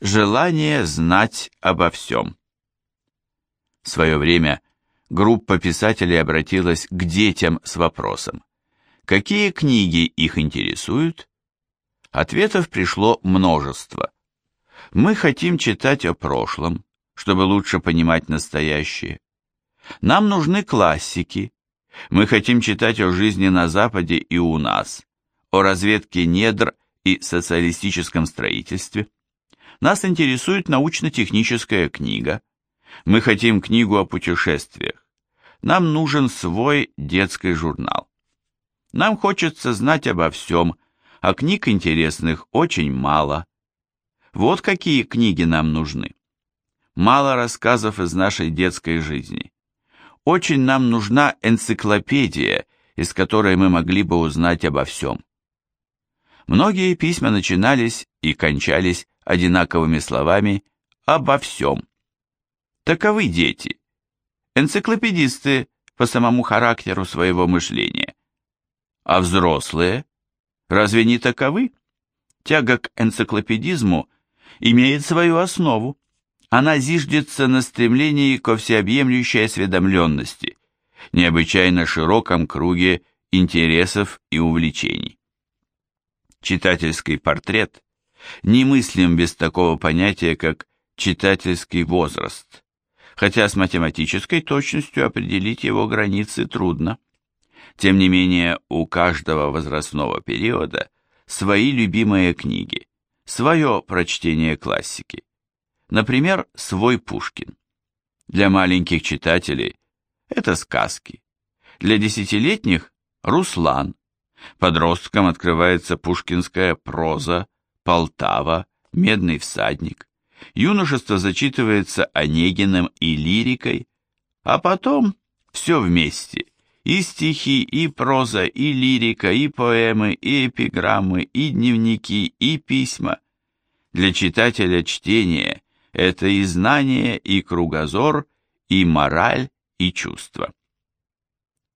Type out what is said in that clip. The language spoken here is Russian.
Желание знать обо всем. В свое время группа писателей обратилась к детям с вопросом, какие книги их интересуют? Ответов пришло множество. Мы хотим читать о прошлом, чтобы лучше понимать настоящее. Нам нужны классики. Мы хотим читать о жизни на Западе и у нас, о разведке недр и социалистическом строительстве. Нас интересует научно-техническая книга. Мы хотим книгу о путешествиях. Нам нужен свой детский журнал. Нам хочется знать обо всем, а книг интересных очень мало. Вот какие книги нам нужны. Мало рассказов из нашей детской жизни. Очень нам нужна энциклопедия, из которой мы могли бы узнать обо всем. Многие письма начинались и кончались одинаковыми словами «обо всем». Таковы дети. Энциклопедисты по самому характеру своего мышления. А взрослые? Разве не таковы? Тяга к энциклопедизму имеет свою основу. Она зиждется на стремлении ко всеобъемлющей осведомленности, необычайно широком круге интересов и увлечений. Читательский портрет немыслим без такого понятия, как читательский возраст, хотя с математической точностью определить его границы трудно. Тем не менее, у каждого возрастного периода свои любимые книги, свое прочтение классики. Например, свой Пушкин. Для маленьких читателей это сказки. Для десятилетних – Руслан. Подросткам открывается пушкинская проза, Полтава, Медный всадник. Юношество зачитывается Онегиным и лирикой, а потом все вместе. И стихи, и проза, и лирика, и поэмы, и эпиграммы, и дневники, и письма. Для читателя чтение – это и знание, и кругозор, и мораль, и чувство.